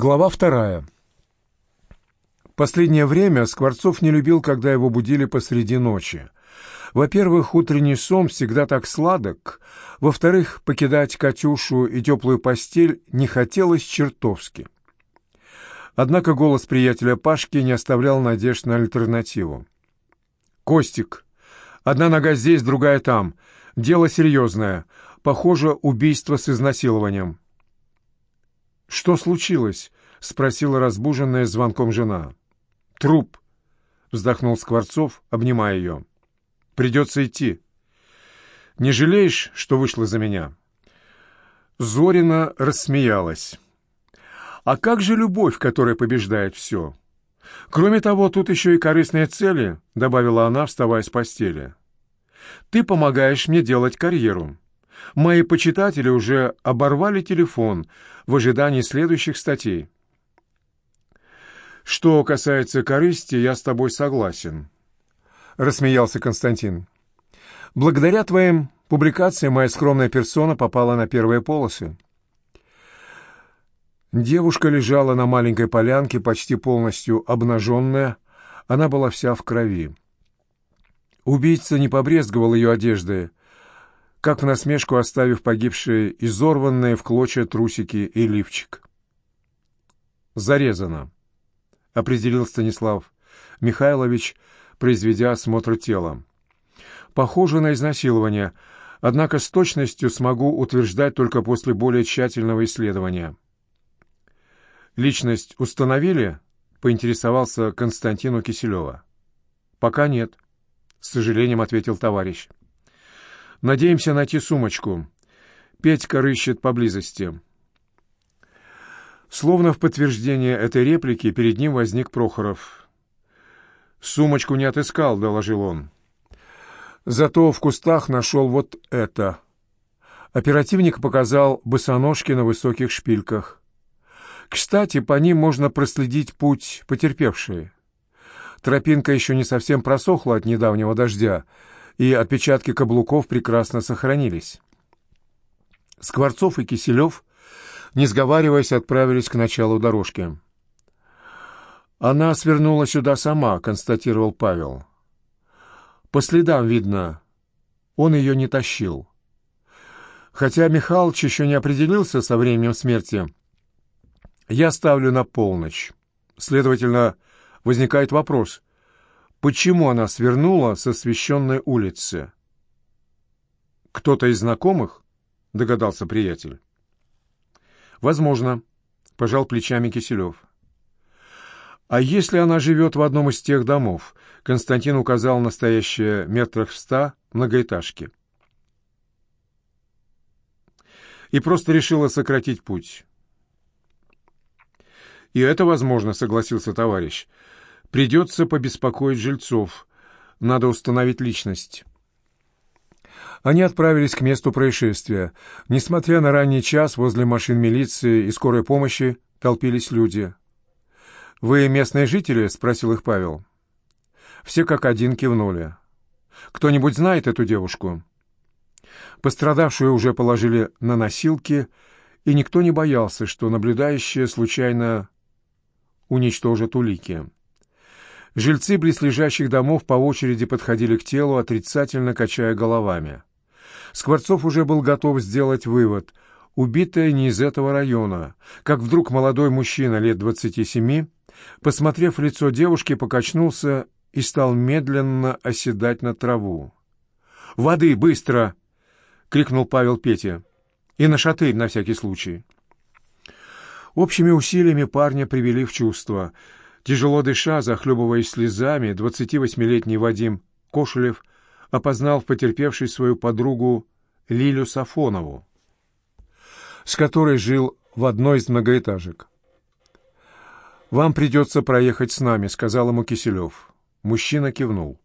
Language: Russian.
Глава вторая. Последнее время Скворцов не любил, когда его будили посреди ночи. Во-первых, утренний сон всегда так сладок. Во-вторых, покидать Катюшу и теплую постель не хотелось чертовски. Однако голос приятеля Пашки не оставлял надежд на альтернативу. «Костик, одна нога здесь, другая там. Дело серьезное. Похоже, убийство с изнасилованием». «Что случилось?» — спросила разбуженная звонком жена. «Труп», — вздохнул Скворцов, обнимая ее. «Придется идти. Не жалеешь, что вышла за меня?» Зорина рассмеялась. «А как же любовь, которая побеждает все?» «Кроме того, тут еще и корыстные цели», — добавила она, вставая с постели. «Ты помогаешь мне делать карьеру. Мои почитатели уже оборвали телефон в ожидании следующих статей. «Что касается корысти, я с тобой согласен», — рассмеялся Константин. «Благодаря твоим публикациям моя скромная персона попала на первые полосы». Девушка лежала на маленькой полянке, почти полностью обнаженная. Она была вся в крови. Убийца не побрезговал ее одеждой, как в насмешку оставив погибшие изорванные в клочья трусики и лифчик. «Зарезано», — определил Станислав Михайлович, произведя осмотр тела. «Похоже на изнасилование, однако с точностью смогу утверждать только после более тщательного исследования». «Личность установили?» — поинтересовался Константину Киселева. «Пока нет», — с сожалением ответил товарищ. Надеемся найти сумочку. Петька рыщет поблизости». Словно в подтверждение этой реплики перед ним возник Прохоров. «Сумочку не отыскал», — доложил он. «Зато в кустах нашел вот это». Оперативник показал босоножки на высоких шпильках. Кстати, по ним можно проследить путь потерпевшей. Тропинка еще не совсем просохла от недавнего дождя, и отпечатки каблуков прекрасно сохранились. Скворцов и Киселев, не сговариваясь, отправились к началу дорожки. «Она свернула сюда сама», — констатировал Павел. «По следам видно, он ее не тащил. Хотя Михалыч еще не определился со временем смерти, я ставлю на полночь. Следовательно, возникает вопрос, почему она свернула с освещенной улицы. «Кто-то из знакомых?» — догадался приятель. «Возможно», — пожал плечами Киселев. «А если она живет в одном из тех домов?» — Константин указал настоящее метрах в ста многоэтажки. И просто решила сократить путь. «И это возможно», — согласился товарищ. Придется побеспокоить жильцов. Надо установить личность. Они отправились к месту происшествия. Несмотря на ранний час, возле машин милиции и скорой помощи толпились люди. «Вы местные жители?» — спросил их Павел. Все как один кивнули. «Кто-нибудь знает эту девушку?» Пострадавшую уже положили на носилки, и никто не боялся, что наблюдающие случайно уничтожат улики. Жильцы близлежащих домов по очереди подходили к телу, отрицательно качая головами. Скворцов уже был готов сделать вывод. Убитая не из этого района. Как вдруг молодой мужчина лет двадцати семи, посмотрев лицо девушки, покачнулся и стал медленно оседать на траву. «Воды, быстро!» — крикнул Павел Пете. «И на шатырь, на всякий случай». Общими усилиями парня привели в чувство — Тяжело дыша, захлебываясь слезами, 28-летний Вадим Кошелев опознал в потерпевшей свою подругу Лилю Сафонову, с которой жил в одной из многоэтажек. «Вам придется проехать с нами», — сказал ему Киселев. Мужчина кивнул.